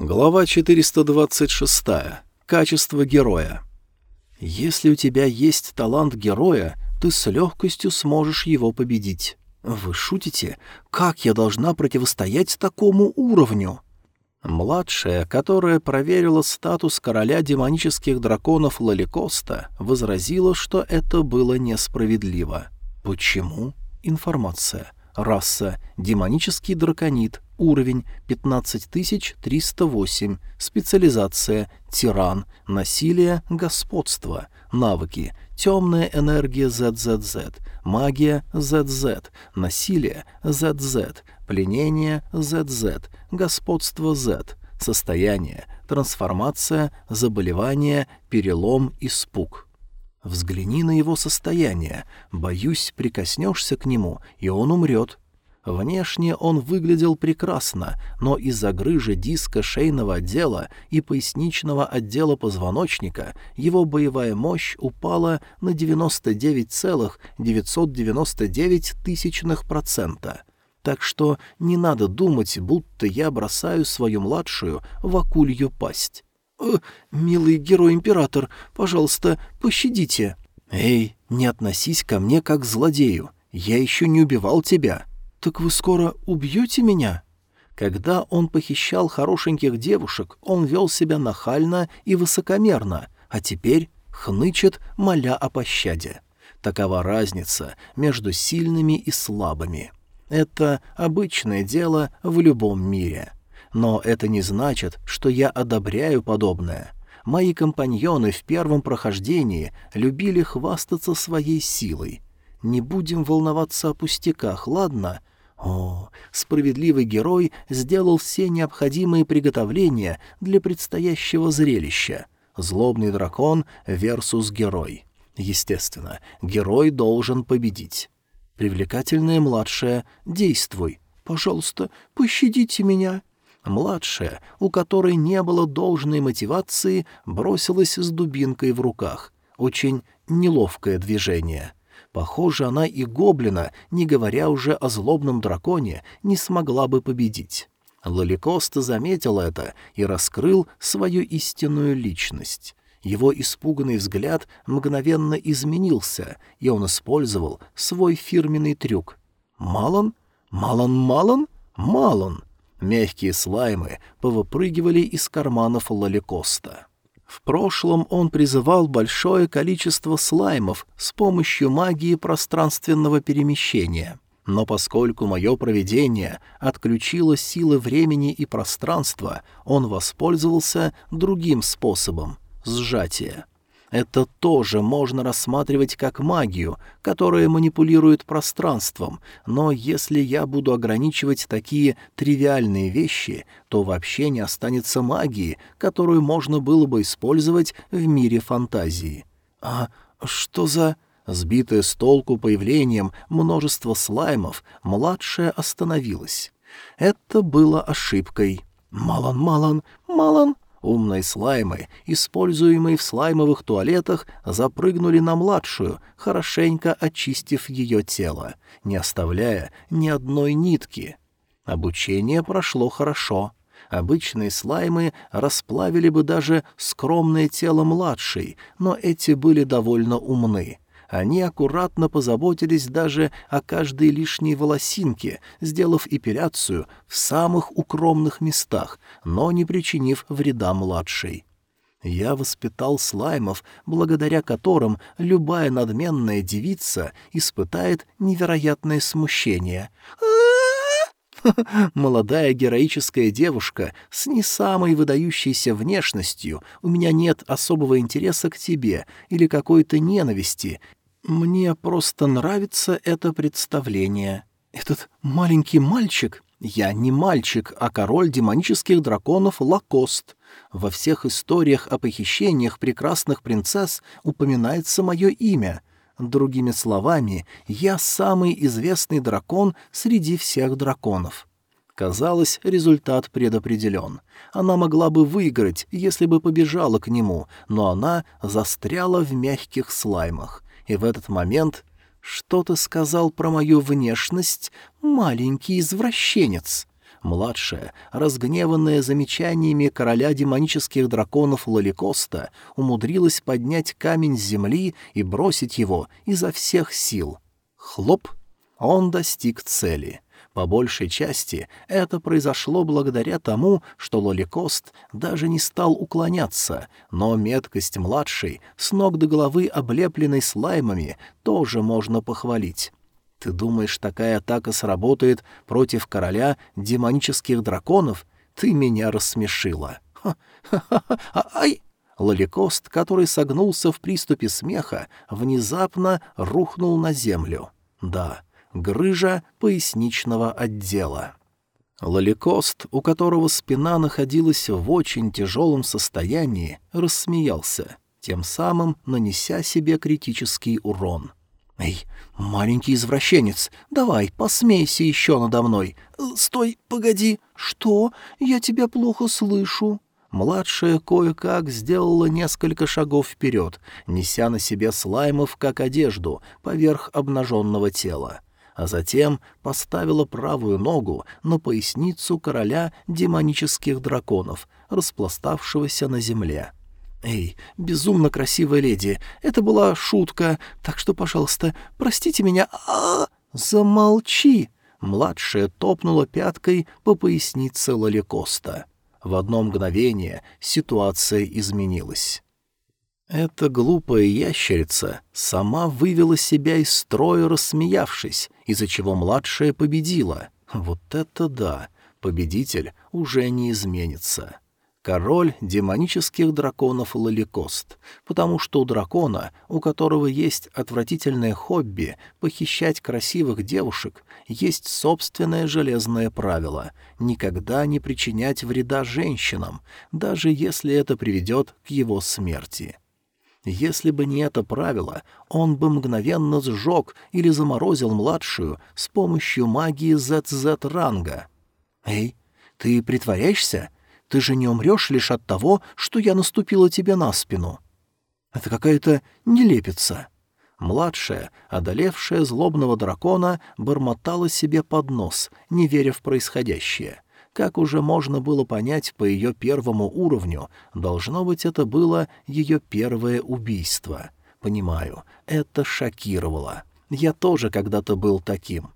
Глава 426. Качество героя. Если у тебя есть талант героя, ты с легкостью сможешь его победить. Вы шутите? Как я должна противостоять такому уровню? Младшая, которая проверила статус короля демонических драконов Лаликоста, возразила, что это было несправедливо. Почему? Информация. Раса – демонический драконит, Уровень 15308. Специализация «Тиран». Насилие «Господство». Навыки «Темная энергия ZZZ». Магия ZZ. Насилие ZZ. Пленение ZZ. Господство Z. Состояние. Трансформация. Заболевание. Перелом. Испуг. Взгляни на его состояние. Боюсь, прикоснешься к нему, и он умрет. Внешне он выглядел прекрасно, но из-за грыжи диска шейного отдела и поясничного отдела позвоночника его боевая мощь упала на 99,999%. Так что не надо думать, будто я бросаю свою младшую в акулью пасть. «Э, «Милый герой-император, пожалуйста, пощадите». «Эй, не относись ко мне как к злодею. Я еще не убивал тебя». «Так вы скоро убьете меня?» Когда он похищал хорошеньких девушек, он вел себя нахально и высокомерно, а теперь хнычет, моля о пощаде. Такова разница между сильными и слабыми. Это обычное дело в любом мире. Но это не значит, что я одобряю подобное. Мои компаньоны в первом прохождении любили хвастаться своей силой. Не будем волноваться о пустяках, ладно? — о, справедливый герой сделал все необходимые приготовления для предстоящего зрелища. Злобный дракон versus герой. Естественно, герой должен победить. Привлекательная младшая, действуй. Пожалуйста, пощадите меня. Младшая, у которой не было должной мотивации, бросилась с дубинкой в руках. Очень неловкое движение — Похоже, она и гоблина, не говоря уже о злобном драконе, не смогла бы победить. Лоликост заметил это и раскрыл свою истинную личность. Его испуганный взгляд мгновенно изменился, и он использовал свой фирменный трюк. «Малон? Малон-малон? Малон!» Мягкие слаймы повыпрыгивали из карманов Лоликоста. В прошлом он призывал большое количество слаймов с помощью магии пространственного перемещения. Но поскольку мое провидение отключило силы времени и пространства, он воспользовался другим способом — сжатия. Это тоже можно рассматривать как магию, которая манипулирует пространством, но если я буду ограничивать такие тривиальные вещи, то вообще не останется магии, которую можно было бы использовать в мире фантазии. А что за... Сбитая с толку появлением множества слаймов, младшая остановилась. Это было ошибкой. «Малан, Малан, Малан!» Умные слаймы, используемые в слаймовых туалетах, запрыгнули на младшую, хорошенько очистив ее тело, не оставляя ни одной нитки. Обучение прошло хорошо. Обычные слаймы расплавили бы даже скромное тело младшей, но эти были довольно умны — они аккуратно позаботились даже о каждой лишней волосинке, сделав эпиляцию в самых укромных местах, но не причинив вреда младшей. Я воспитал слаймов, благодаря которым любая надменная девица испытает невероятное смущение. Молодая героическая девушка с не самой выдающейся внешностью, у меня нет особого интереса к тебе или какой-то ненависти, «Мне просто нравится это представление. Этот маленький мальчик...» «Я не мальчик, а король демонических драконов Лакост. Во всех историях о похищениях прекрасных принцесс упоминается мое имя. Другими словами, я самый известный дракон среди всех драконов». Казалось, результат предопределен. Она могла бы выиграть, если бы побежала к нему, но она застряла в мягких слаймах и в этот момент что-то сказал про мою внешность маленький извращенец. Младшая, разгневанная замечаниями короля демонических драконов Лоликоста, умудрилась поднять камень с земли и бросить его изо всех сил. Хлоп! Он достиг цели. По большей части это произошло благодаря тому, что Лоликост даже не стал уклоняться, но меткость младшей, с ног до головы облепленной слаймами, тоже можно похвалить. Ты думаешь, такая атака сработает против короля демонических драконов? Ты меня рассмешила. Ха-ха-ха, ай! Лоликост, который согнулся в приступе смеха, внезапно рухнул на землю. Да, грыжа поясничного отдела. Лоликост, у которого спина находилась в очень тяжелом состоянии, рассмеялся, тем самым нанеся себе критический урон — «Эй, маленький извращенец, давай, посмейся еще надо мной. Стой, погоди. Что? Я тебя плохо слышу». Младшая кое-как сделала несколько шагов вперед, неся на себе слаймов как одежду поверх обнаженного тела, а затем поставила правую ногу на поясницу короля демонических драконов, распластавшегося на земле. «Эй, безумно красивая леди, это была шутка, так что, пожалуйста, простите меня...» а, «Замолчи!» Младшая топнула пяткой по пояснице Лоликоста. В одно мгновение ситуация изменилась. Эта глупая ящерица сама вывела себя из строя, рассмеявшись, из-за чего младшая победила. Вот это да! Победитель уже не изменится король демонических драконов Лоликост, потому что у дракона, у которого есть отвратительное хобби похищать красивых девушек, есть собственное железное правило — никогда не причинять вреда женщинам, даже если это приведет к его смерти. Если бы не это правило, он бы мгновенно сжег или заморозил младшую с помощью магии ZZ-ранга. «Эй, ты притворяешься?» Ты же не умрешь лишь от того, что я наступила тебе на спину. Это какая-то нелепица. Младшая, одолевшая злобного дракона, бормотала себе под нос, не веря в происходящее. Как уже можно было понять по ее первому уровню, должно быть, это было ее первое убийство. Понимаю, это шокировало. Я тоже когда-то был таким.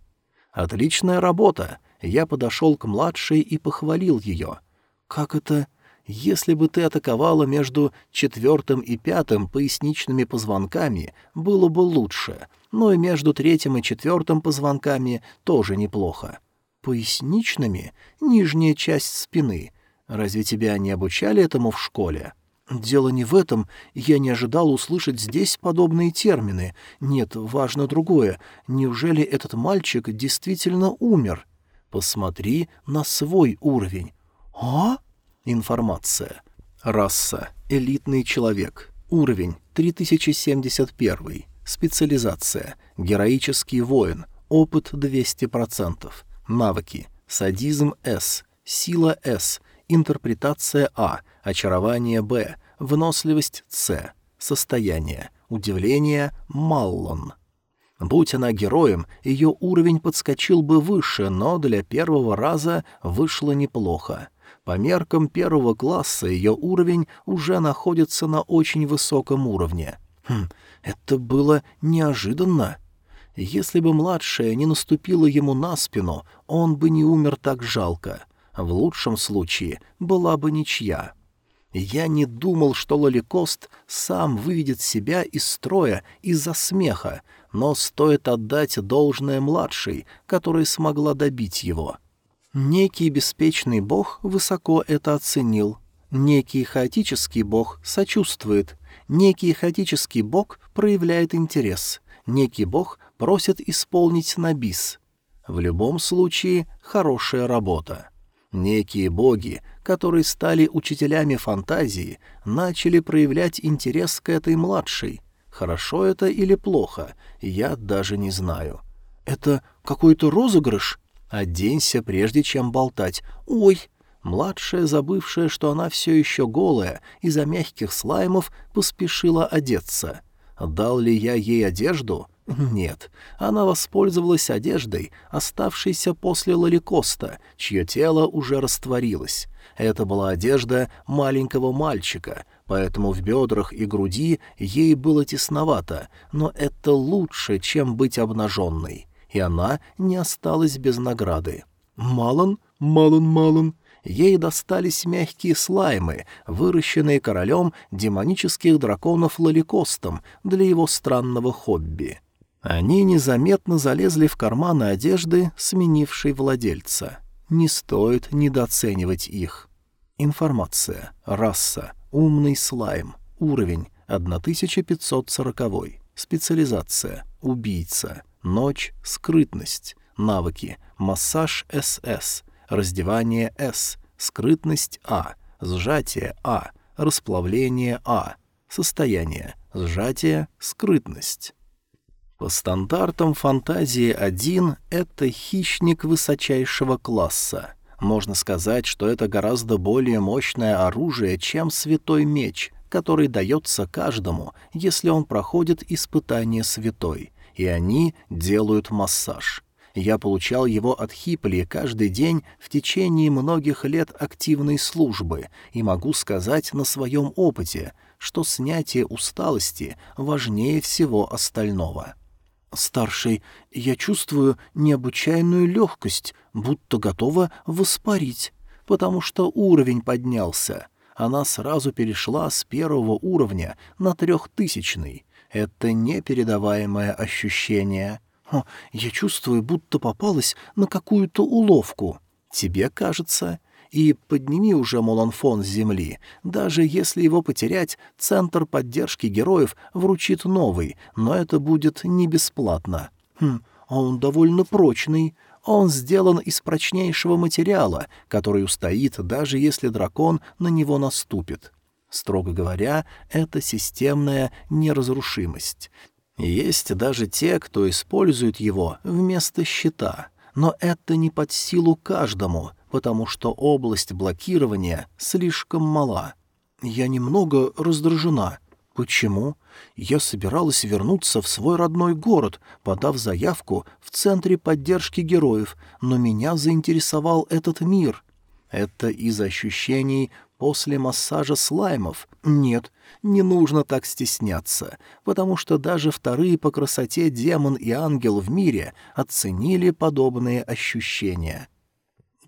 Отличная работа. Я подошел к младшей и похвалил ее. «Как это? Если бы ты атаковала между четвертым и пятым поясничными позвонками, было бы лучше, но и между третьим и четвертым позвонками тоже неплохо. Поясничными? Нижняя часть спины. Разве тебя не обучали этому в школе?» «Дело не в этом. Я не ожидал услышать здесь подобные термины. Нет, важно другое. Неужели этот мальчик действительно умер? Посмотри на свой уровень. «А?» Информация. Раса. Элитный человек. Уровень 3071. Специализация. Героический воин. Опыт 200%. Навыки. Садизм С. Сила С. Интерпретация А. Очарование Б. Выносливость С. Состояние. Удивление Маллон. Будь она героем, ее уровень подскочил бы выше, но для первого раза вышло неплохо. По меркам первого класса ее уровень уже находится на очень высоком уровне. Хм, это было неожиданно. Если бы младшая не наступила ему на спину, он бы не умер так жалко. В лучшем случае была бы ничья. Я не думал, что Лоликост сам выведет себя из строя из-за смеха, но стоит отдать должное младшей, которая смогла добить его. Некий беспечный бог высоко это оценил. Некий хаотический бог сочувствует. Некий хаотический бог проявляет интерес. Некий бог просит исполнить на бис. В любом случае, хорошая работа. Некие боги, которые стали учителями фантазии, начали проявлять интерес к этой младшей. Хорошо это или плохо, я даже не знаю. Это какой-то розыгрыш? Оденься, прежде чем болтать. Ой!» Младшая, забывшая, что она все еще голая, из-за мягких слаймов поспешила одеться. Дал ли я ей одежду? Нет, она воспользовалась одеждой, оставшейся после Лоликоста, чье тело уже растворилось. Это была одежда маленького мальчика, поэтому в бедрах и груди ей было тесновато, но это лучше, чем быть обнаженной. И она не осталась без награды. «Малон? Малон, Малон!» Ей достались мягкие слаймы, выращенные королем демонических драконов Лоликостом для его странного хобби. Они незаметно залезли в карманы одежды, сменившей владельца. Не стоит недооценивать их. Информация. Раса. Умный слайм. Уровень. 1540. Специализация. Убийца. Ночь. Скрытность. Навыки. Массаж СС. Раздевание С. Скрытность А. Сжатие А. Расплавление А. Состояние. Сжатие. Скрытность. По стандартам фантазии 1 это хищник высочайшего класса. Можно сказать, что это гораздо более мощное оружие, чем святой меч, который дается каждому, если он проходит испытание святой, и они делают массаж. Я получал его от Хипли каждый день в течение многих лет активной службы и могу сказать на своем опыте, что снятие усталости важнее всего остального. «Старший, я чувствую необычайную легкость, будто готова воспарить, потому что уровень поднялся. Она сразу перешла с первого уровня на трехтысячный. Это непередаваемое ощущение. О, я чувствую, будто попалась на какую-то уловку. Тебе кажется...» и подними уже Моланфон с земли. Даже если его потерять, Центр поддержки героев вручит новый, но это будет не бесплатно. Хм, он довольно прочный. Он сделан из прочнейшего материала, который устоит, даже если дракон на него наступит. Строго говоря, это системная неразрушимость. Есть даже те, кто использует его вместо щита, но это не под силу каждому, потому что область блокирования слишком мала. Я немного раздражена. Почему? Я собиралась вернуться в свой родной город, подав заявку в Центре поддержки героев, но меня заинтересовал этот мир. Это из ощущений после массажа слаймов? Нет, не нужно так стесняться, потому что даже вторые по красоте демон и ангел в мире оценили подобные ощущения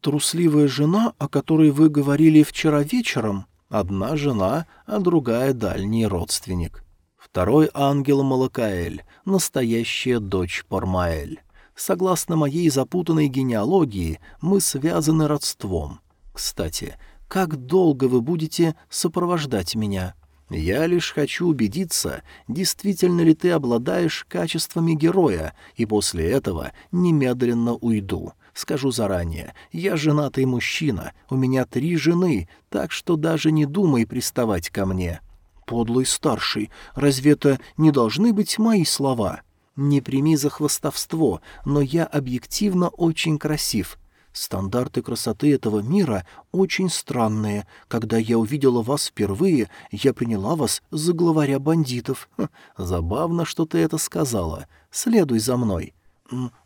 трусливая жена, о которой вы говорили вчера вечером, одна жена, а другая дальний родственник. Второй ангел Малакаэль, настоящая дочь Пармаэль. Согласно моей запутанной генеалогии, мы связаны родством. Кстати, как долго вы будете сопровождать меня? Я лишь хочу убедиться, действительно ли ты обладаешь качествами героя, и после этого немедленно уйду. Скажу заранее, я женатый мужчина, у меня три жены, так что даже не думай приставать ко мне. Подлый старший, разве это не должны быть мои слова? Не прими за хвостовство, но я объективно очень красив. Стандарты красоты этого мира очень странные. Когда я увидела вас впервые, я приняла вас за главаря бандитов. Ха, забавно, что ты это сказала. Следуй за мной.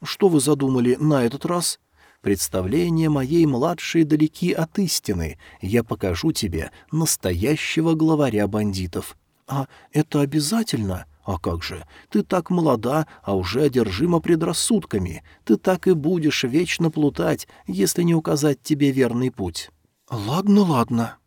«Что вы задумали на этот раз?» «Представления моей младшей далеки от истины. Я покажу тебе настоящего главаря бандитов». «А это обязательно?» «А как же? Ты так молода, а уже одержима предрассудками. Ты так и будешь вечно плутать, если не указать тебе верный путь». «Ладно, ладно».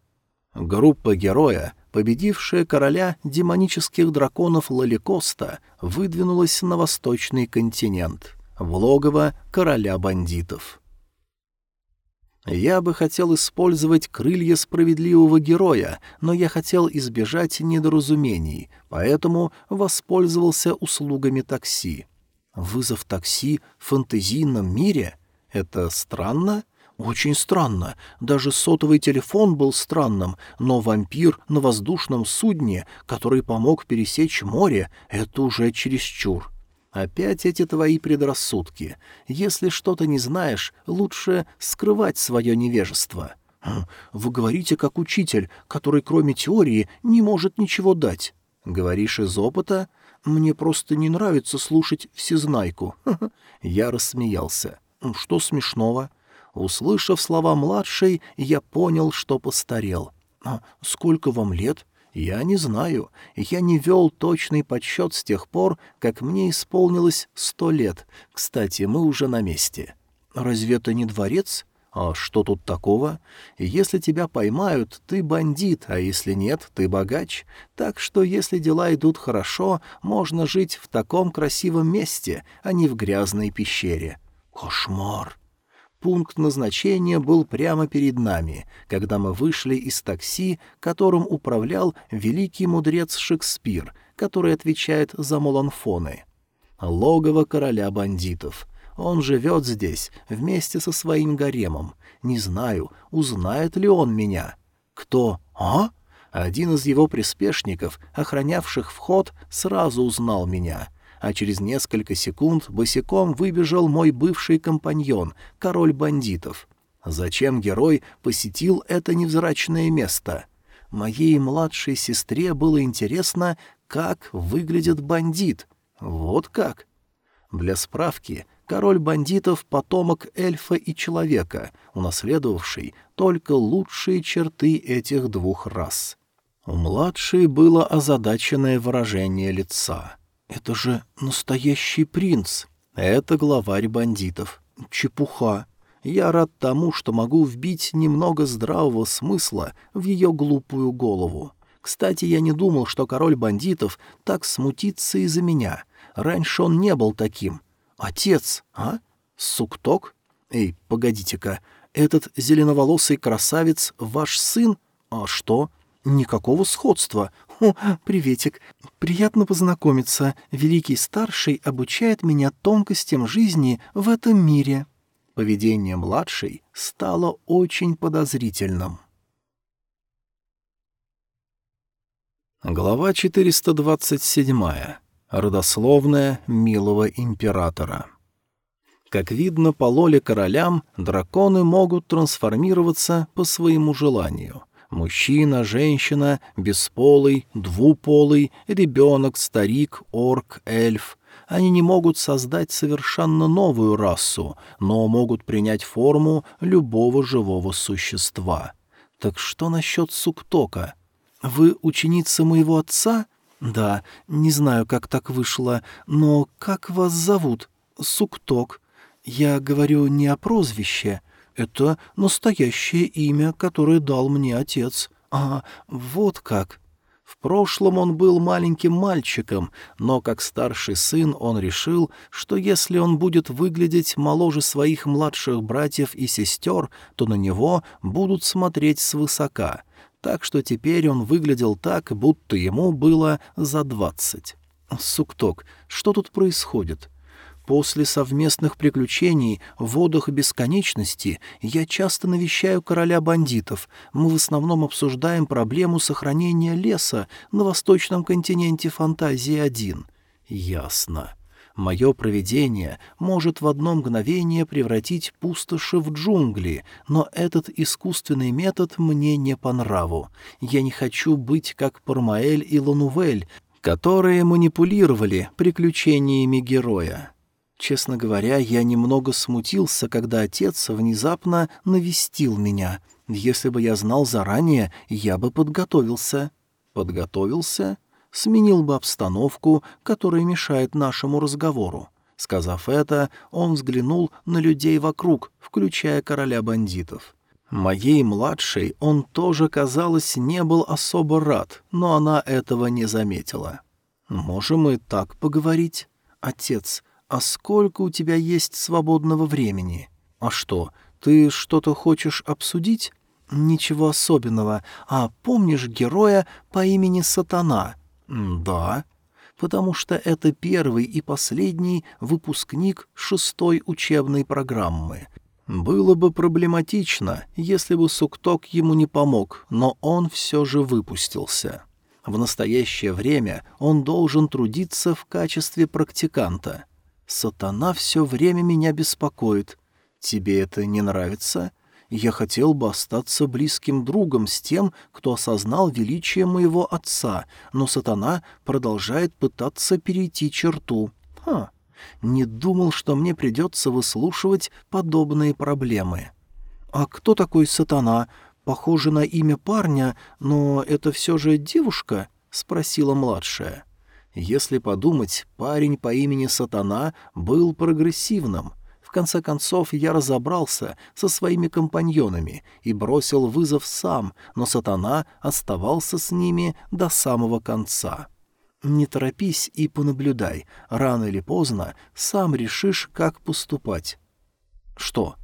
Группа героя, победившая короля демонических драконов Лаликоста, выдвинулась на восточный континент, в логово короля бандитов. Я бы хотел использовать крылья справедливого героя, но я хотел избежать недоразумений, поэтому воспользовался услугами такси. Вызов такси в фантазийном мире? Это странно? Очень странно. Даже сотовый телефон был странным, но вампир на воздушном судне, который помог пересечь море, это уже чересчур. Опять эти твои предрассудки. Если что-то не знаешь, лучше скрывать свое невежество. Хм, вы говорите как учитель, который кроме теории не может ничего дать. Говоришь из опыта? Мне просто не нравится слушать всезнайку». Я рассмеялся. «Что смешного?» Услышав слова младшей, я понял, что постарел. «А сколько вам лет?» «Я не знаю. Я не вел точный подсчет с тех пор, как мне исполнилось сто лет. Кстати, мы уже на месте». «Разве это не дворец?» «А что тут такого? Если тебя поймают, ты бандит, а если нет, ты богач. Так что, если дела идут хорошо, можно жить в таком красивом месте, а не в грязной пещере». «Кошмар!» Пункт назначения был прямо перед нами, когда мы вышли из такси, которым управлял великий мудрец Шекспир, который отвечает за моланфоны. Логово короля бандитов. Он живет здесь, вместе со своим гаремом. Не знаю, узнает ли он меня. Кто? А? Один из его приспешников, охранявших вход, сразу узнал меня — а через несколько секунд босиком выбежал мой бывший компаньон, король бандитов. Зачем герой посетил это невзрачное место? Моей младшей сестре было интересно, как выглядит бандит. Вот как. Для справки, король бандитов — потомок эльфа и человека, унаследовавший только лучшие черты этих двух рас. У младшей было озадаченное выражение лица — «Это же настоящий принц!» «Это главарь бандитов. Чепуха. Я рад тому, что могу вбить немного здравого смысла в ее глупую голову. Кстати, я не думал, что король бандитов так смутится из-за меня. Раньше он не был таким. Отец, а? Сукток? Эй, погодите-ка, этот зеленоволосый красавец ваш сын? А что? Никакого сходства. «О, приветик. Приятно познакомиться. Великий Старший обучает меня тонкостям жизни в этом мире». Поведение младшей стало очень подозрительным. Глава 427. Родословная милого императора. Как видно по лоле королям, драконы могут трансформироваться по своему желанию. Мужчина, женщина, бесполый, двуполый, ребенок, старик, орк, эльф. Они не могут создать совершенно новую расу, но могут принять форму любого живого существа. Так что насчет Суктока? Вы ученица моего отца? Да, не знаю, как так вышло, но как вас зовут? Сукток. Я говорю не о прозвище. Это настоящее имя, которое дал мне отец. А, вот как. В прошлом он был маленьким мальчиком, но как старший сын он решил, что если он будет выглядеть моложе своих младших братьев и сестер, то на него будут смотреть свысока. Так что теперь он выглядел так, будто ему было за двадцать. «Сукток, что тут происходит?» После совместных приключений в водах бесконечности я часто навещаю короля бандитов. Мы в основном обсуждаем проблему сохранения леса на восточном континенте Фантазии-1. Ясно. Мое провидение может в одно мгновение превратить пустоши в джунгли, но этот искусственный метод мне не по нраву. Я не хочу быть как Пармаэль и Ланувель, которые манипулировали приключениями героя. Честно говоря, я немного смутился, когда отец внезапно навестил меня. Если бы я знал заранее, я бы подготовился. Подготовился? Сменил бы обстановку, которая мешает нашему разговору. Сказав это, он взглянул на людей вокруг, включая короля бандитов. Моей младшей он тоже, казалось, не был особо рад, но она этого не заметила. «Можем и так поговорить?» «Отец, «А сколько у тебя есть свободного времени? А что, ты что-то хочешь обсудить?» «Ничего особенного. А помнишь героя по имени Сатана?» «Да». «Потому что это первый и последний выпускник шестой учебной программы. Было бы проблематично, если бы Сукток ему не помог, но он все же выпустился. В настоящее время он должен трудиться в качестве практиканта. Сатана все время меня беспокоит. Тебе это не нравится? Я хотел бы остаться близким другом с тем, кто осознал величие моего отца, но сатана продолжает пытаться перейти черту. Ха, не думал, что мне придется выслушивать подобные проблемы. А кто такой сатана? Похоже на имя парня, но это все же девушка? — спросила младшая. Если подумать, парень по имени Сатана был прогрессивным. В конце концов, я разобрался со своими компаньонами и бросил вызов сам, но Сатана оставался с ними до самого конца. Не торопись и понаблюдай. Рано или поздно сам решишь, как поступать. Что?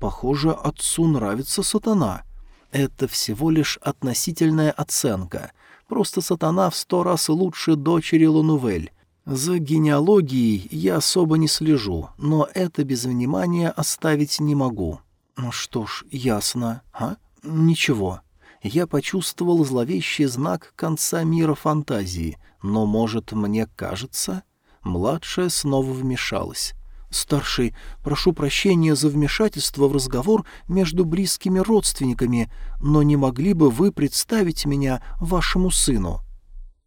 Похоже, отцу нравится сатана. Это всего лишь относительная оценка. Просто сатана в сто раз лучше дочери Лунувель. За генеалогией я особо не слежу, но это без внимания оставить не могу. Ну что ж, ясно. А? Ничего. Я почувствовал зловещий знак конца мира фантазии, но, может, мне кажется... Младшая снова вмешалась. «Старший, прошу прощения за вмешательство в разговор между близкими родственниками, но не могли бы вы представить меня вашему сыну?»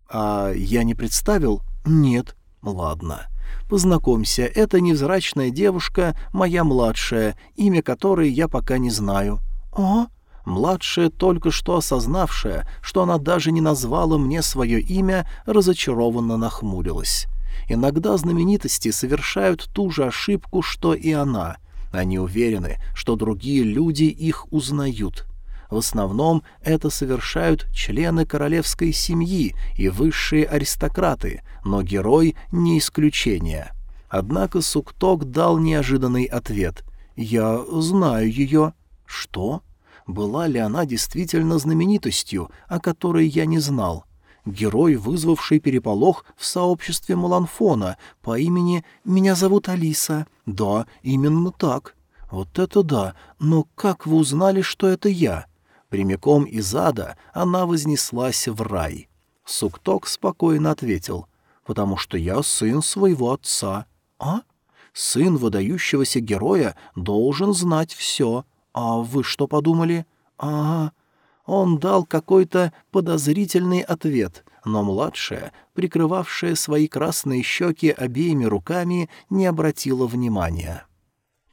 «А я не представил?» «Нет». «Ладно. Познакомься, это невзрачная девушка, моя младшая, имя которой я пока не знаю». «А?» Младшая, только что осознавшая, что она даже не назвала мне свое имя, разочарованно нахмурилась. Иногда знаменитости совершают ту же ошибку, что и она. Они уверены, что другие люди их узнают. В основном это совершают члены королевской семьи и высшие аристократы, но герой не исключение. Однако Сукток дал неожиданный ответ. «Я знаю ее». «Что? Была ли она действительно знаменитостью, о которой я не знал?» Герой, вызвавший переполох в сообществе Маланфона по имени «Меня зовут Алиса». Да, именно так. Вот это да, но как вы узнали, что это я? Прямиком из ада она вознеслась в рай. Сукток спокойно ответил, потому что я сын своего отца. А? Сын выдающегося героя должен знать все. А вы что подумали? А, он дал какой-то подозрительный ответ, но младшая, прикрывавшая свои красные щеки обеими руками, не обратила внимания.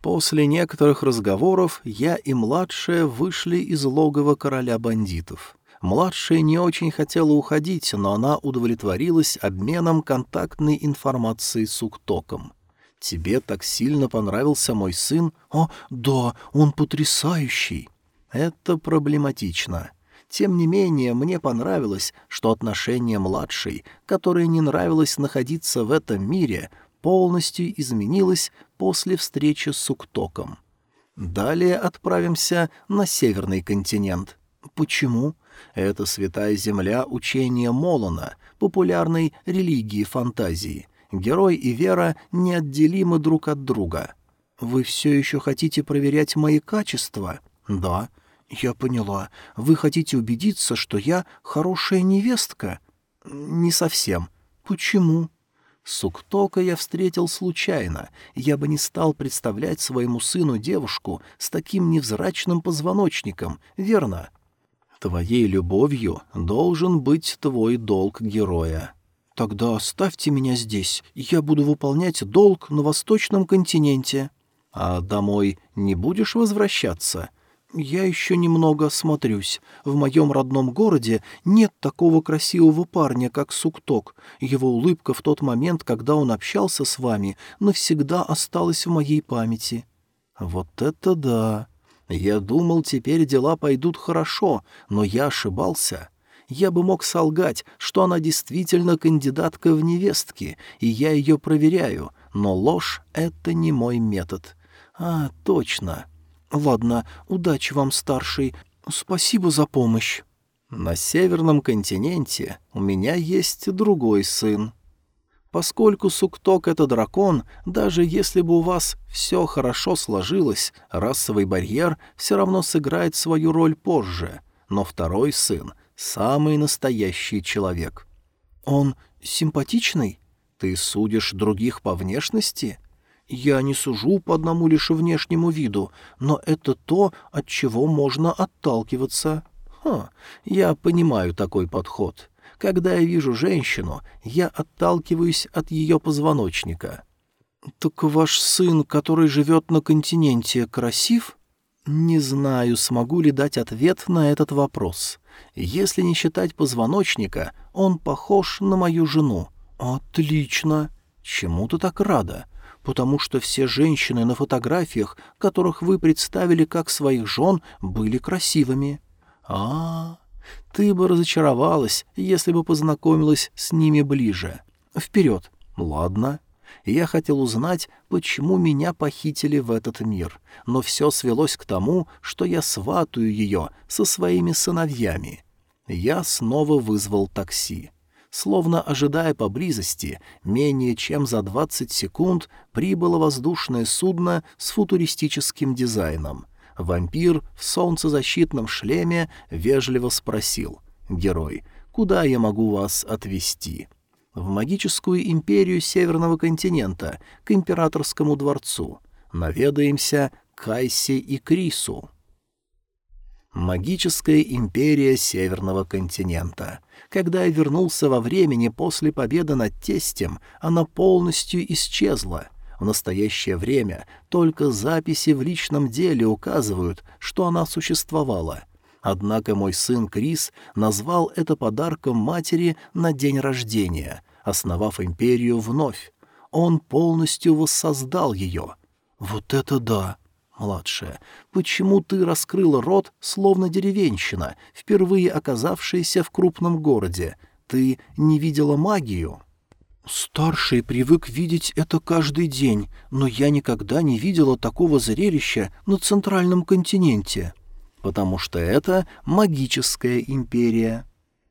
После некоторых разговоров я и младшая вышли из логова короля бандитов. Младшая не очень хотела уходить, но она удовлетворилась обменом контактной информацией с Уктоком. «Тебе так сильно понравился мой сын?» «О, да, он потрясающий!» Это проблематично. Тем не менее, мне понравилось, что отношение младшей, которой не нравилось находиться в этом мире, полностью изменилось после встречи с Суктоком. Далее отправимся на северный континент. Почему? Это святая земля учения Молона, популярной религии фантазии. Герой и вера неотделимы друг от друга. Вы все еще хотите проверять мои качества? Да. «Я поняла. Вы хотите убедиться, что я хорошая невестка?» «Не совсем. Почему?» Суктока я встретил случайно. Я бы не стал представлять своему сыну девушку с таким невзрачным позвоночником, верно? Твоей любовью должен быть твой долг героя. Тогда оставьте меня здесь, я буду выполнять долг на восточном континенте. А домой не будешь возвращаться?» «Я еще немного осмотрюсь. В моем родном городе нет такого красивого парня, как Сукток. Его улыбка в тот момент, когда он общался с вами, навсегда осталась в моей памяти». «Вот это да! Я думал, теперь дела пойдут хорошо, но я ошибался». Я бы мог солгать, что она действительно кандидатка в невестки, и я ее проверяю, но ложь — это не мой метод. А, точно. «Ладно, удачи вам, старший. Спасибо за помощь». «На северном континенте у меня есть другой сын. Поскольку Сукток — это дракон, даже если бы у вас все хорошо сложилось, расовый барьер все равно сыграет свою роль позже. Но второй сын — самый настоящий человек». «Он симпатичный?» «Ты судишь других по внешности?» Я не сужу по одному лишь внешнему виду, но это то, от чего можно отталкиваться. Ха, я понимаю такой подход. Когда я вижу женщину, я отталкиваюсь от ее позвоночника. Так ваш сын, который живет на континенте, красив? Не знаю, смогу ли дать ответ на этот вопрос. Если не считать позвоночника, он похож на мою жену. Отлично. Чему ты так рада? Потому что все женщины на фотографиях, которых вы представили как своих жен, были красивыми. А, -а, -а ты бы разочаровалась, если бы познакомилась с ними ближе. Вперед. Ладно. Я хотел узнать, почему меня похитили в этот мир, но все свелось к тому, что я сватаю ее со своими сыновьями. Я снова вызвал такси. Словно ожидая поблизости, менее чем за 20 секунд прибыло воздушное судно с футуристическим дизайном. Вампир в солнцезащитном шлеме вежливо спросил. «Герой, куда я могу вас отвезти?» «В магическую империю Северного континента, к императорскому дворцу. Наведаемся Кайсе и Крису». Магическая империя Северного континента — когда я вернулся во времени после победы над тестем, она полностью исчезла. В настоящее время только записи в личном деле указывают, что она существовала. Однако мой сын Крис назвал это подарком матери на день рождения, основав империю вновь. Он полностью воссоздал ее. Вот это да! «Младшая, почему ты раскрыла рот, словно деревенщина, впервые оказавшаяся в крупном городе? Ты не видела магию?» «Старший привык видеть это каждый день, но я никогда не видела такого зрелища на Центральном континенте, потому что это магическая империя».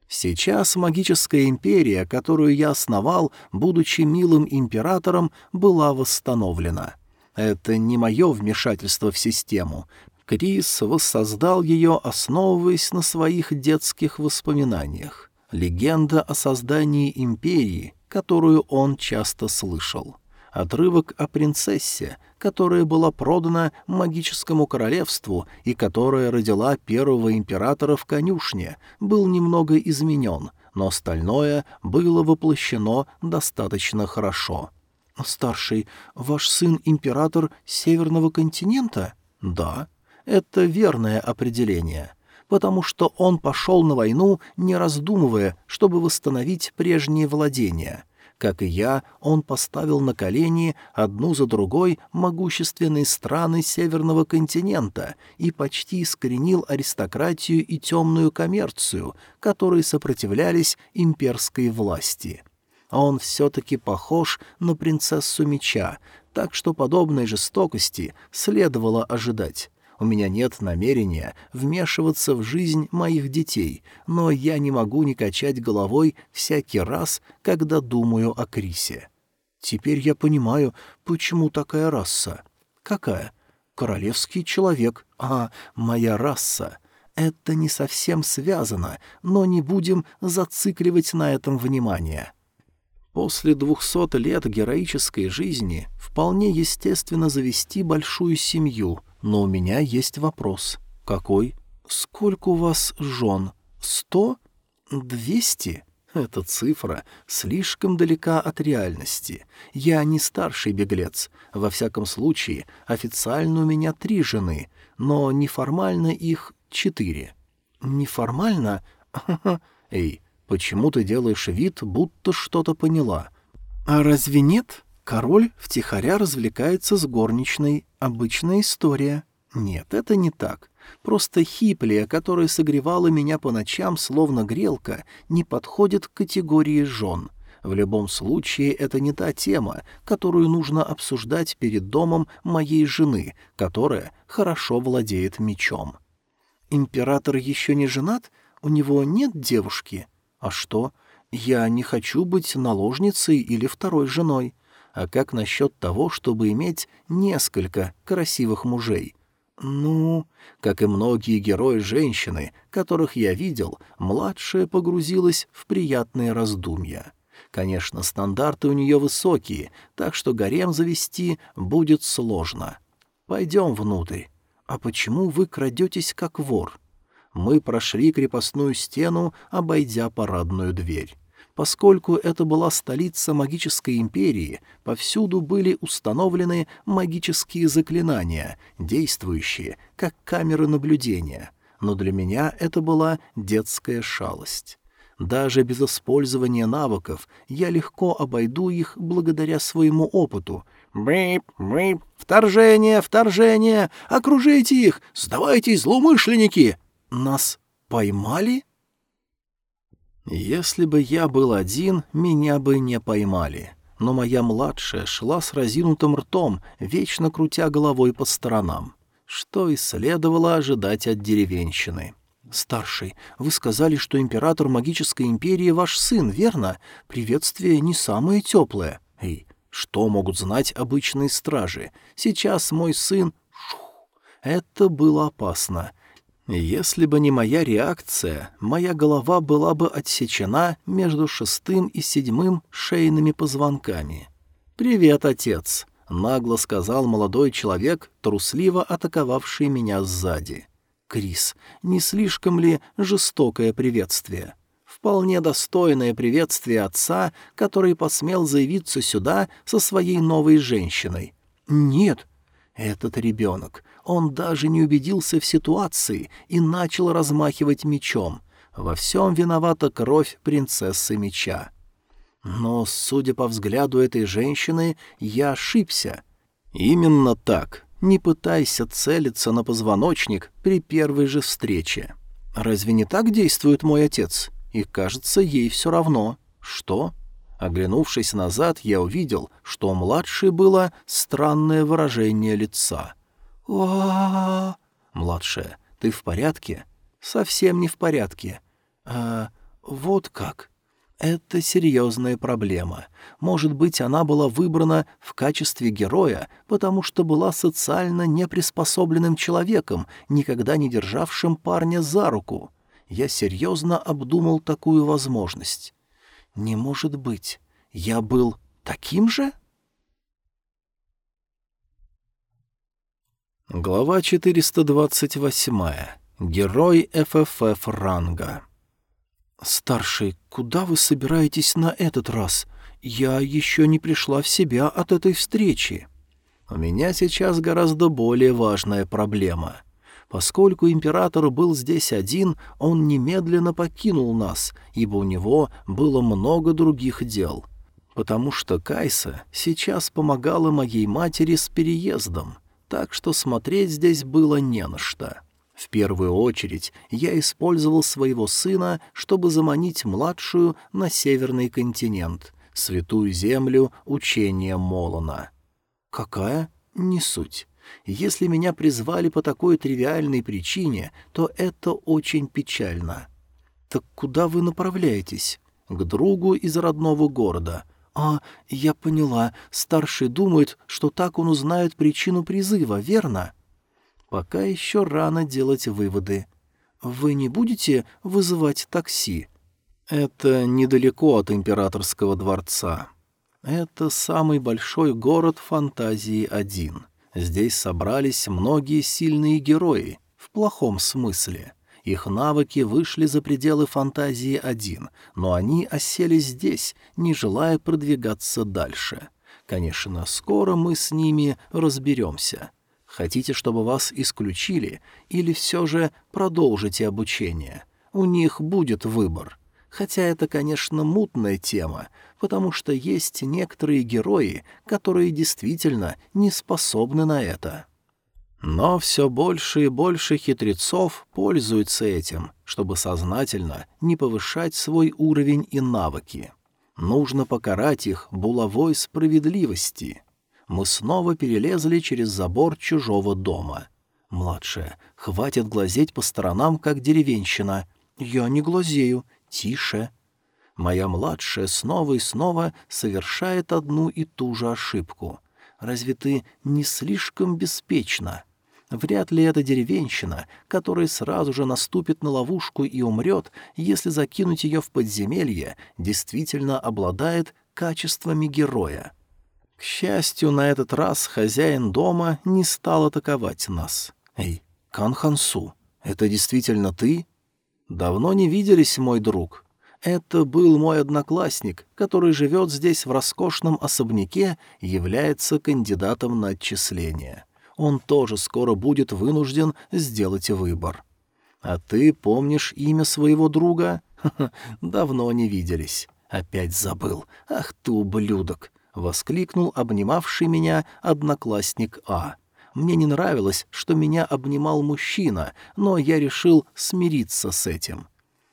Сейчас магическая империя, которую я основал, будучи милым императором, была восстановлена — это не мое вмешательство в систему. Крис воссоздал ее, основываясь на своих детских воспоминаниях. Легенда о создании империи, которую он часто слышал. Отрывок о принцессе, которая была продана магическому королевству и которая родила первого императора в конюшне, был немного изменен, но остальное было воплощено достаточно хорошо — «Старший, ваш сын император Северного континента?» «Да, это верное определение, потому что он пошел на войну, не раздумывая, чтобы восстановить прежние владения». Как и я, он поставил на колени одну за другой могущественные страны Северного континента и почти искоренил аристократию и темную коммерцию, которые сопротивлялись имперской власти а он все-таки похож на принцессу меча, так что подобной жестокости следовало ожидать. У меня нет намерения вмешиваться в жизнь моих детей, но я не могу не качать головой всякий раз, когда думаю о Крисе. Теперь я понимаю, почему такая раса. Какая? Королевский человек, а моя раса. Это не совсем связано, но не будем зацикливать на этом внимание. После двухсот лет героической жизни вполне естественно завести большую семью, но у меня есть вопрос. Какой? Сколько у вас жен? Сто? Двести? Эта цифра слишком далека от реальности. Я не старший беглец. Во всяком случае, официально у меня три жены, но неформально их четыре. Неформально? Эй, Почему ты делаешь вид, будто что-то поняла? А разве нет? Король втихаря развлекается с горничной. Обычная история. Нет, это не так. Просто Хиплия, которая согревала меня по ночам, словно грелка, не подходит к категории жен. В любом случае, это не та тема, которую нужно обсуждать перед домом моей жены, которая хорошо владеет мечом. Император еще не женат? У него нет девушки? А что? Я не хочу быть наложницей или второй женой. А как насчет того, чтобы иметь несколько красивых мужей? Ну, как и многие герои-женщины, которых я видел, младшая погрузилась в приятные раздумья. Конечно, стандарты у нее высокие, так что гарем завести будет сложно. Пойдем внутрь. А почему вы крадетесь как вор? Мы прошли крепостную стену, обойдя парадную дверь. Поскольку это была столица магической империи, повсюду были установлены магические заклинания, действующие как камеры наблюдения. Но для меня это была детская шалость. Даже без использования навыков я легко обойду их благодаря своему опыту. «Брип, брип! Вторжение, вторжение! Окружите их! Сдавайтесь, злоумышленники!» «Нас поймали?» Если бы я был один, меня бы не поймали. Но моя младшая шла с разинутым ртом, вечно крутя головой по сторонам. Что и следовало ожидать от деревенщины. «Старший, вы сказали, что император магической империи ваш сын, верно? Приветствие не самое теплое. Эй, что могут знать обычные стражи? Сейчас мой сын...» Шух. Это было опасно. Если бы не моя реакция, моя голова была бы отсечена между шестым и седьмым шейными позвонками. «Привет, отец», — нагло сказал молодой человек, трусливо атаковавший меня сзади. Крис, не слишком ли жестокое приветствие? Вполне достойное приветствие отца, который посмел заявиться сюда со своей новой женщиной. Нет, этот ребенок, он даже не убедился в ситуации и начал размахивать мечом. Во всем виновата кровь принцессы меча. Но, судя по взгляду этой женщины, я ошибся. Именно так. Не пытайся целиться на позвоночник при первой же встрече. Разве не так действует мой отец? И кажется, ей все равно. Что? Оглянувшись назад, я увидел, что у младшей было странное выражение лица. О Младшая, ты в порядке? Совсем не в порядке. А вот как? Это серьезная проблема. Может быть, она была выбрана в качестве героя, потому что была социально неприспособленным человеком, никогда не державшим парня за руку. Я серьезно обдумал такую возможность. Не может быть. Я был таким же? Глава 428. Герой ФФФ ранга. «Старший, куда вы собираетесь на этот раз? Я еще не пришла в себя от этой встречи». «У меня сейчас гораздо более важная проблема. Поскольку император был здесь один, он немедленно покинул нас, ибо у него было много других дел. Потому что Кайса сейчас помогала моей матери с переездом, так что смотреть здесь было не на что». В первую очередь я использовал своего сына, чтобы заманить младшую на северный континент, святую землю учения Молона. Какая? Не суть. Если меня призвали по такой тривиальной причине, то это очень печально. Так куда вы направляетесь? К другу из родного города. А, я поняла, старший думает, что так он узнает причину призыва, верно? — Пока еще рано делать выводы. Вы не будете вызывать такси? Это недалеко от императорского дворца. Это самый большой город фантазии один. Здесь собрались многие сильные герои, в плохом смысле. Их навыки вышли за пределы фантазии один, но они осели здесь, не желая продвигаться дальше. Конечно, скоро мы с ними разберемся. Хотите, чтобы вас исключили, или все же продолжите обучение? У них будет выбор. Хотя это, конечно, мутная тема, потому что есть некоторые герои, которые действительно не способны на это. Но все больше и больше хитрецов пользуются этим, чтобы сознательно не повышать свой уровень и навыки. Нужно покарать их булавой справедливости — мы снова перелезли через забор чужого дома. Младшая, хватит глазеть по сторонам, как деревенщина. Я не глазею. Тише. Моя младшая снова и снова совершает одну и ту же ошибку. Разве ты не слишком беспечна? Вряд ли эта деревенщина, которая сразу же наступит на ловушку и умрет, если закинуть ее в подземелье, действительно обладает качествами героя. К счастью, на этот раз хозяин дома не стал атаковать нас. «Эй, Кан Хансу, это действительно ты?» «Давно не виделись, мой друг. Это был мой одноклассник, который живет здесь в роскошном особняке и является кандидатом на отчисление. Он тоже скоро будет вынужден сделать выбор. А ты помнишь имя своего друга? Давно не виделись. Опять забыл. Ах ты ублюдок! — воскликнул обнимавший меня одноклассник А. Мне не нравилось, что меня обнимал мужчина, но я решил смириться с этим.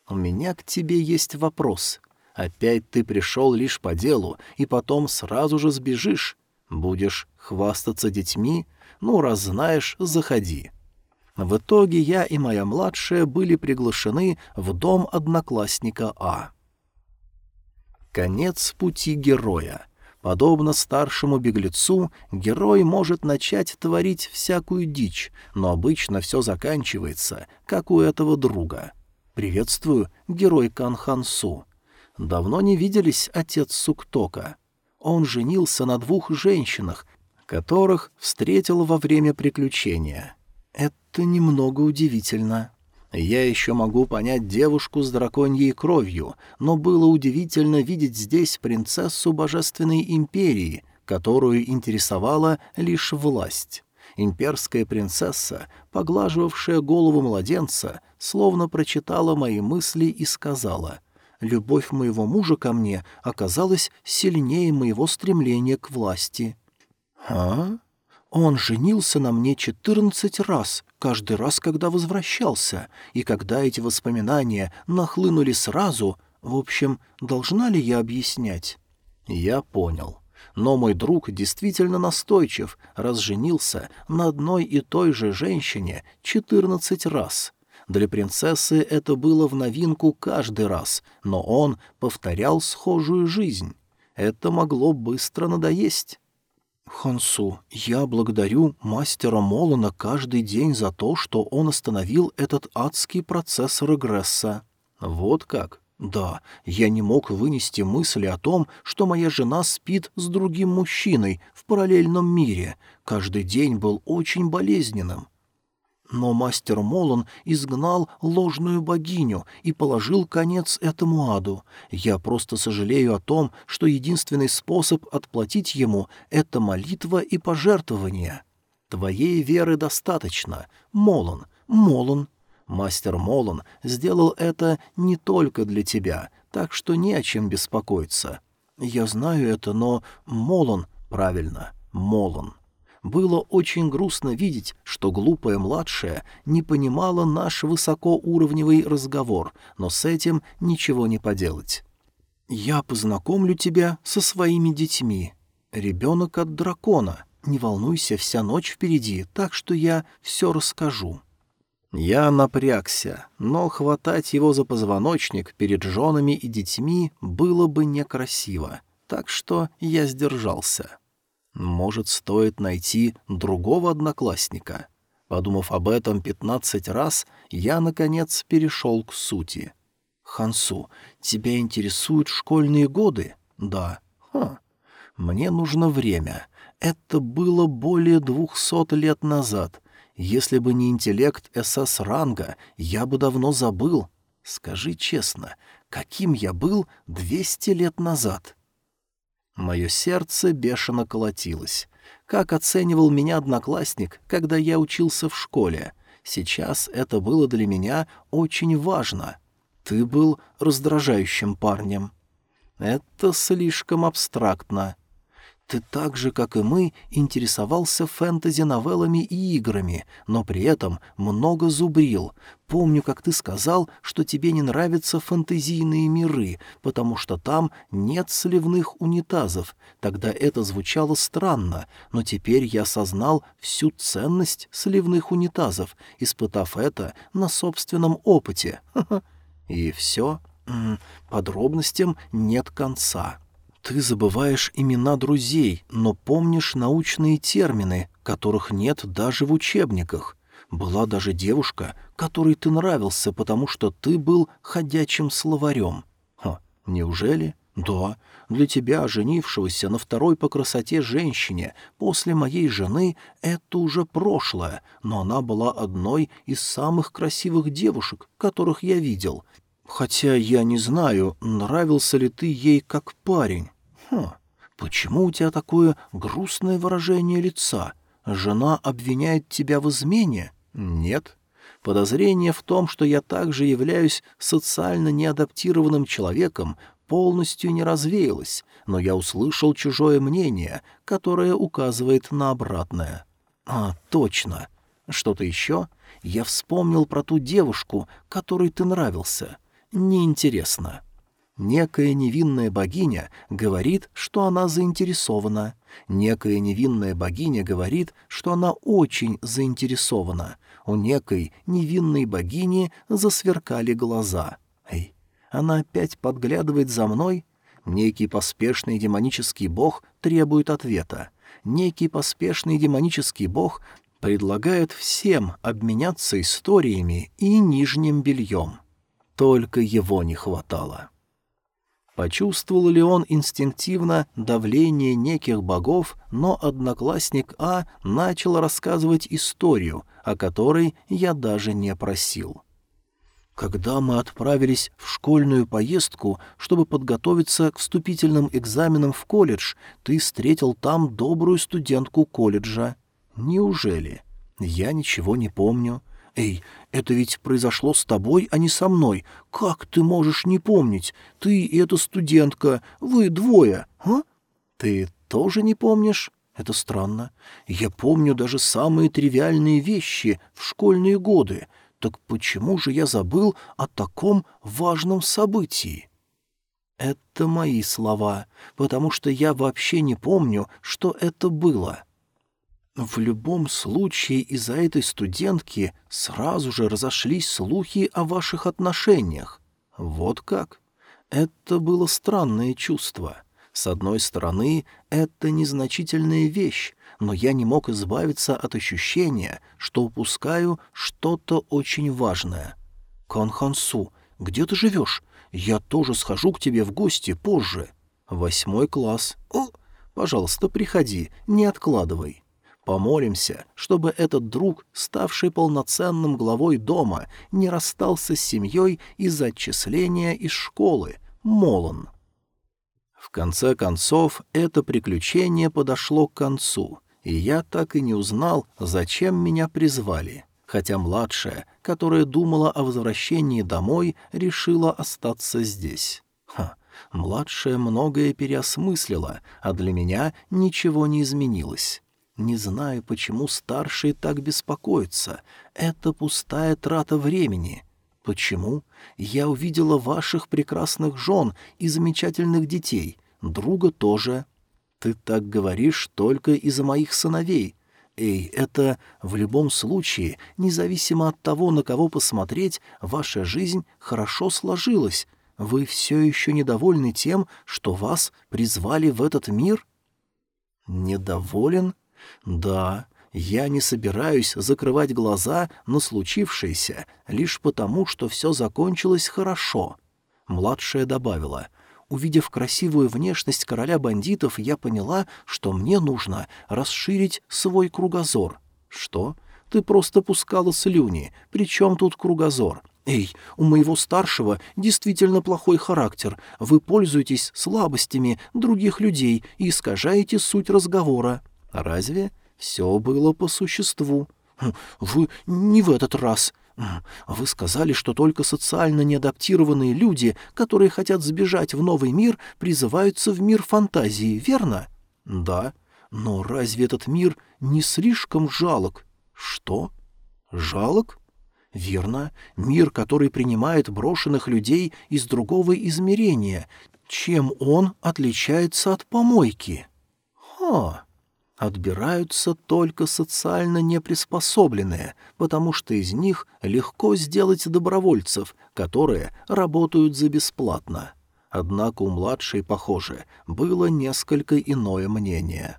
«У меня к тебе есть вопрос. Опять ты пришел лишь по делу, и потом сразу же сбежишь. Будешь хвастаться детьми? Ну, раз знаешь, заходи». В итоге я и моя младшая были приглашены в дом одноклассника А. Конец пути героя. Подобно старшему беглецу, герой может начать творить всякую дичь, но обычно все заканчивается, как у этого друга. «Приветствую, герой Канхансу. Давно не виделись, отец Суктока. Он женился на двух женщинах, которых встретил во время приключения. Это немного удивительно. Я еще могу понять девушку с драконьей кровью, но было удивительно видеть здесь принцессу Божественной Империи, которую интересовала лишь власть. Имперская принцесса, поглаживавшая голову младенца, словно прочитала мои мысли и сказала «Любовь моего мужа ко мне оказалась сильнее моего стремления к власти». «А?» Он женился на мне четырнадцать раз, каждый раз, когда возвращался, и когда эти воспоминания нахлынули сразу, в общем, должна ли я объяснять? Я понял. Но мой друг действительно настойчив, раз женился на одной и той же женщине четырнадцать раз. Для принцессы это было в новинку каждый раз, но он повторял схожую жизнь. Это могло быстро надоесть. «Хансу, я благодарю мастера Молона каждый день за то, что он остановил этот адский процесс регресса». «Вот как?» «Да, я не мог вынести мысли о том, что моя жена спит с другим мужчиной в параллельном мире. Каждый день был очень болезненным». Но мастер Молон изгнал ложную богиню и положил конец этому аду. Я просто сожалею о том, что единственный способ отплатить ему — это молитва и пожертвование. Твоей веры достаточно. Молон, Молон. Мастер Молон сделал это не только для тебя, так что не о чем беспокоиться. Я знаю это, но Молон, правильно, Молон. Было очень грустно видеть, что глупая младшая не понимала наш высокоуровневый разговор, но с этим ничего не поделать. «Я познакомлю тебя со своими детьми. Ребенок от дракона. Не волнуйся, вся ночь впереди, так что я все расскажу». Я напрягся, но хватать его за позвоночник перед женами и детьми было бы некрасиво, так что я сдержался. Может, стоит найти другого одноклассника? Подумав об этом пятнадцать раз, я, наконец, перешел к сути. «Хансу, тебя интересуют школьные годы?» «Да». «Ха. Мне нужно время. Это было более двухсот лет назад. Если бы не интеллект СС-ранга, я бы давно забыл. Скажи честно, каким я был двести лет назад?» Мое сердце бешено колотилось. Как оценивал меня одноклассник, когда я учился в школе? Сейчас это было для меня очень важно. Ты был раздражающим парнем. Это слишком абстрактно. Ты так же, как и мы, интересовался фэнтези-новеллами и играми, но при этом много зубрил. Помню, как ты сказал, что тебе не нравятся фэнтезийные миры, потому что там нет сливных унитазов. Тогда это звучало странно, но теперь я осознал всю ценность сливных унитазов, испытав это на собственном опыте. И все. Подробностям нет конца. Ты забываешь имена друзей, но помнишь научные термины, которых нет даже в учебниках. Была даже девушка, которой ты нравился, потому что ты был ходячим словарем. Ха, неужели? Да, для тебя, женившегося на второй по красоте женщине, после моей жены, это уже прошлое, но она была одной из самых красивых девушек, которых я видел. Хотя я не знаю, нравился ли ты ей как парень. Хм, почему у тебя такое грустное выражение лица? Жена обвиняет тебя в измене? Нет. Подозрение в том, что я также являюсь социально неадаптированным человеком, полностью не развеялось, но я услышал чужое мнение, которое указывает на обратное. А, точно. Что-то еще? Я вспомнил про ту девушку, которой ты нравился. Неинтересно. Некая невинная богиня говорит, что она заинтересована. Некая невинная богиня говорит, что она очень заинтересована. У некой невинной богини засверкали глаза. Эй, она опять подглядывает за мной? Некий поспешный демонический бог требует ответа. Некий поспешный демонический бог предлагает всем обменяться историями и нижним бельем. Только его не хватало. Почувствовал ли он инстинктивно давление неких богов, но одноклассник А начал рассказывать историю, о которой я даже не просил. Когда мы отправились в школьную поездку, чтобы подготовиться к вступительным экзаменам в колледж, ты встретил там добрую студентку колледжа. Неужели? Я ничего не помню. «Эй, это ведь произошло с тобой, а не со мной. Как ты можешь не помнить? Ты и эта студентка, вы двое, а? Ты тоже не помнишь? Это странно. Я помню даже самые тривиальные вещи в школьные годы. Так почему же я забыл о таком важном событии?» «Это мои слова, потому что я вообще не помню, что это было». В любом случае из-за этой студентки сразу же разошлись слухи о ваших отношениях. Вот как? Это было странное чувство. С одной стороны, это незначительная вещь, но я не мог избавиться от ощущения, что упускаю что-то очень важное. «Конхансу, где ты живешь? Я тоже схожу к тебе в гости позже». «Восьмой класс. О, пожалуйста, приходи, не откладывай». Помолимся, чтобы этот друг, ставший полноценным главой дома, не расстался с семьей из-за отчисления из школы, Молон. В конце концов, это приключение подошло к концу, и я так и не узнал, зачем меня призвали, хотя младшая, которая думала о возвращении домой, решила остаться здесь. Ха, младшая многое переосмыслила, а для меня ничего не изменилось. Не знаю, почему старшие так беспокоятся. Это пустая трата времени. Почему? Я увидела ваших прекрасных жен и замечательных детей. Друга тоже. Ты так говоришь только из-за моих сыновей. Эй, это в любом случае, независимо от того, на кого посмотреть, ваша жизнь хорошо сложилась. Вы все еще недовольны тем, что вас призвали в этот мир? Недоволен? Да, я не собираюсь закрывать глаза на случившееся лишь потому, что все закончилось хорошо. Младшая добавила, увидев красивую внешность короля бандитов, я поняла, что мне нужно расширить свой кругозор. Что? Ты просто пускала слюни. Причем тут кругозор? «Эй, у моего старшего действительно плохой характер. Вы пользуетесь слабостями других людей и искажаете суть разговора». Разве все было по существу? Хм, вы не в этот раз. Вы сказали, что только социально неадаптированные люди, которые хотят сбежать в новый мир, призываются в мир фантазии, верно? Да. Но разве этот мир не слишком жалок? Что? Жалок? Верно. Мир, который принимает брошенных людей из другого измерения. Чем он отличается от помойки? Ха! Отбираются только социально неприспособленные, потому что из них легко сделать добровольцев, которые работают за бесплатно. Однако у младшей, похоже, было несколько иное мнение.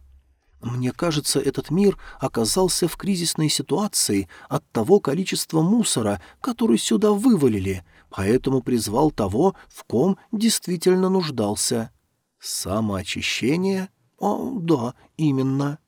Мне кажется, этот мир оказался в кризисной ситуации от того количества мусора, который сюда вывалили, поэтому призвал того, в ком действительно нуждался. Самоочищение? О, да, именно.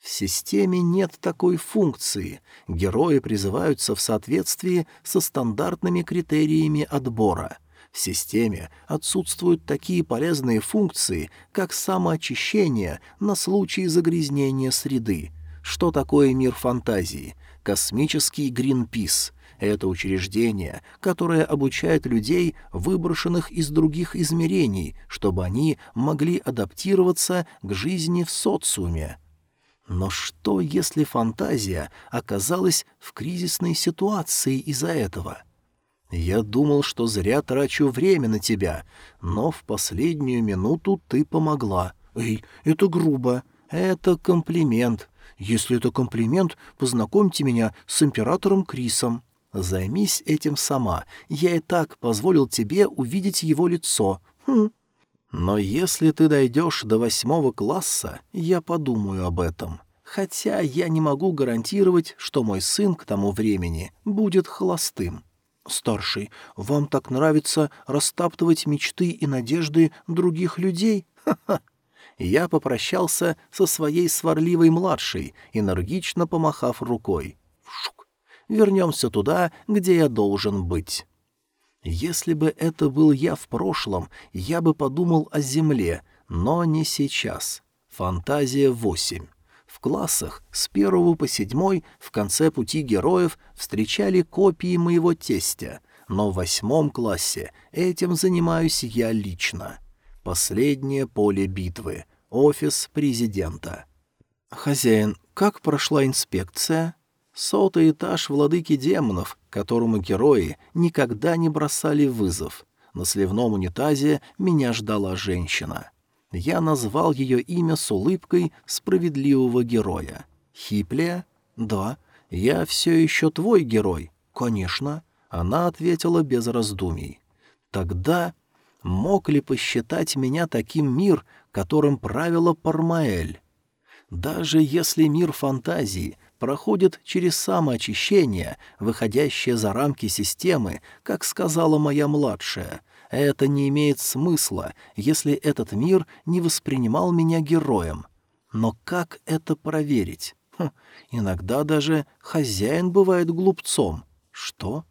В системе нет такой функции. Герои призываются в соответствии со стандартными критериями отбора. В системе отсутствуют такие полезные функции, как самоочищение на случай загрязнения среды. Что такое мир фантазии? Космический Гринпис — это учреждение, которое обучает людей, выброшенных из других измерений, чтобы они могли адаптироваться к жизни в социуме. Но что, если фантазия оказалась в кризисной ситуации из-за этого? Я думал, что зря трачу время на тебя, но в последнюю минуту ты помогла. Эй, это грубо. Это комплимент. Если это комплимент, познакомьте меня с императором Крисом. Займись этим сама. Я и так позволил тебе увидеть его лицо. Хм, но если ты дойдешь до восьмого класса, я подумаю об этом. Хотя я не могу гарантировать, что мой сын к тому времени будет холостым. Старший, вам так нравится растаптывать мечты и надежды других людей? Ха-ха! Я попрощался со своей сварливой младшей, энергично помахав рукой. Шук. Вернемся туда, где я должен быть. Если бы это был я в прошлом, я бы подумал о Земле, но не сейчас. Фантазия 8. В классах с первого по седьмой в конце пути героев встречали копии моего тестя, но в восьмом классе этим занимаюсь я лично. Последнее поле битвы. Офис президента. «Хозяин, как прошла инспекция?» Сотый этаж владыки демонов, которому герои никогда не бросали вызов. На сливном унитазе меня ждала женщина. Я назвал ее имя с улыбкой справедливого героя. «Хиплия?» «Да». «Я все еще твой герой?» «Конечно». Она ответила без раздумий. «Тогда мог ли посчитать меня таким мир, которым правила Пармаэль?» Даже если мир фантазии проходит через самоочищение, выходящее за рамки системы, как сказала моя младшая. Это не имеет смысла, если этот мир не воспринимал меня героем. Но как это проверить? Хм, иногда даже хозяин бывает глупцом. Что?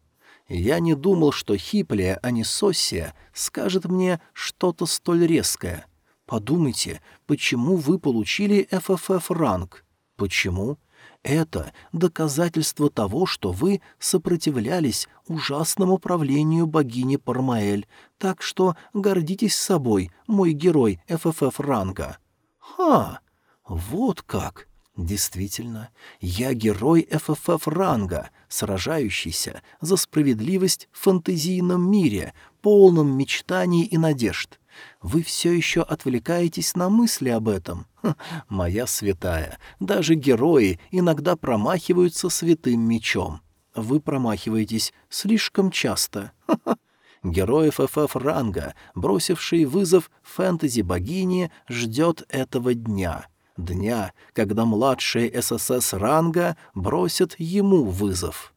Я не думал, что Хиплия, а не Соссия, скажет мне что-то столь резкое. Подумайте, почему вы получили ФФФ-ранг? Почему? Это доказательство того, что вы сопротивлялись ужасному правлению богини Пармаэль, так что гордитесь собой, мой герой ФФФ ранга. Ха! Вот как! Действительно, я герой ФФФ ранга, сражающийся за справедливость в фантазийном мире, полном мечтаний и надежд. Вы все еще отвлекаетесь на мысли об этом. Ха, моя святая, даже герои иногда промахиваются святым мечом. Вы промахиваетесь слишком часто. Ха-ха. Героев ФФ ранга, бросивший вызов фэнтези-богине, ждет этого дня. Дня, когда младшие ССС ранга бросят ему вызов.